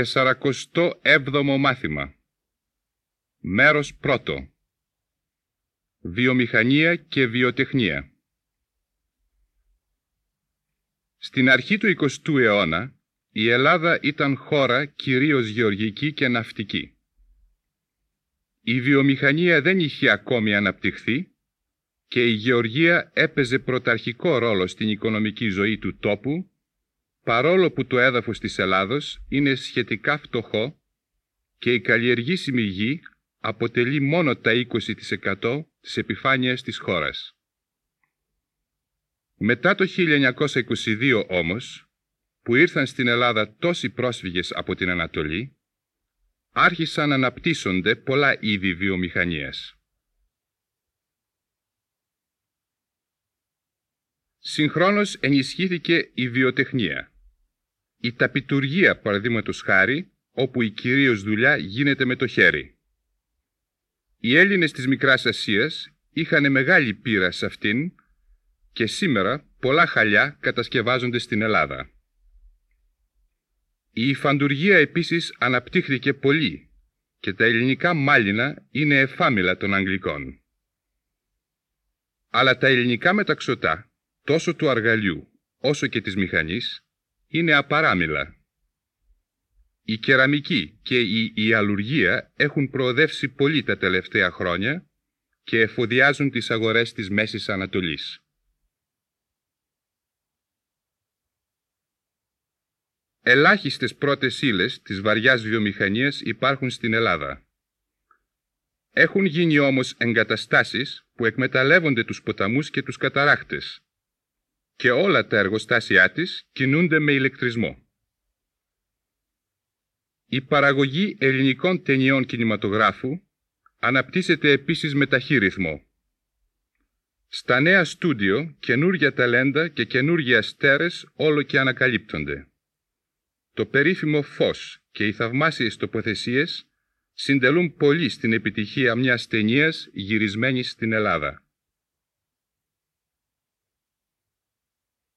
Τεσσαρακοστό έβδομο μάθημα. Μέρος πρώτο. Βιομηχανία και βιοτεχνία. Στην αρχή του 20ου αιώνα η Ελλάδα ήταν χώρα κυρίως γεωργική και ναυτική. Η βιομηχανία δεν είχε ακόμη αναπτυχθεί και η γεωργία έπαιζε πρωταρχικό ρόλο στην οικονομική ζωή του τόπου παρόλο που το έδαφος της Ελλάδος είναι σχετικά φτωχό και η καλλιεργήσιμη γη αποτελεί μόνο τα 20% της επιφάνειας της χώρας. Μετά το 1922 όμως, που ήρθαν στην Ελλάδα τόσοι πρόσφυγες από την Ανατολή, άρχισαν να αναπτύσσονται πολλά είδη βιομηχανίας. Συγχρόνως ενισχύθηκε η βιοτεχνία. Η ταπιτουργία, παραδείγματος χάρη, όπου η κυρίως δουλειά γίνεται με το χέρι. Οι Έλληνες της Μικράς Ασίας είχαν μεγάλη πείρα σε αυτήν και σήμερα πολλά χαλιά κατασκευάζονται στην Ελλάδα. Η υφαντουργία επίσης αναπτύχθηκε πολύ και τα ελληνικά μάλινα είναι εφάμιλα των Αγγλικών. Αλλά τα ελληνικά μεταξωτά, τόσο του αργαλιού όσο και της μηχανής, είναι απαράμιλα. Η κεραμική και η ιαλουργία έχουν προοδεύσει πολύ τα τελευταία χρόνια και εφοδιάζουν τις αγορές της Μέσης Ανατολής. Ελάχιστες πρώτες ύλες της βαριάς βιομηχανίας υπάρχουν στην Ελλάδα. Έχουν γίνει όμως εγκαταστάσεις που εκμεταλλεύονται τους ποταμούς και τους καταράχτες και όλα τα εργοστάσια της κινούνται με ηλεκτρισμό. Η παραγωγή ελληνικών ταινιών κινηματογράφου αναπτύσσεται επίσης με ταχύ ρυθμό. Στα νέα στούντιο καινούργια ταλέντα και καινούργια στέρες όλο και ανακαλύπτονται. Το περίφημο φως και οι θαυμάσιες τοποθεσίες συντελούν πολύ στην επιτυχία μιας ταινίας γυρισμένης στην Ελλάδα.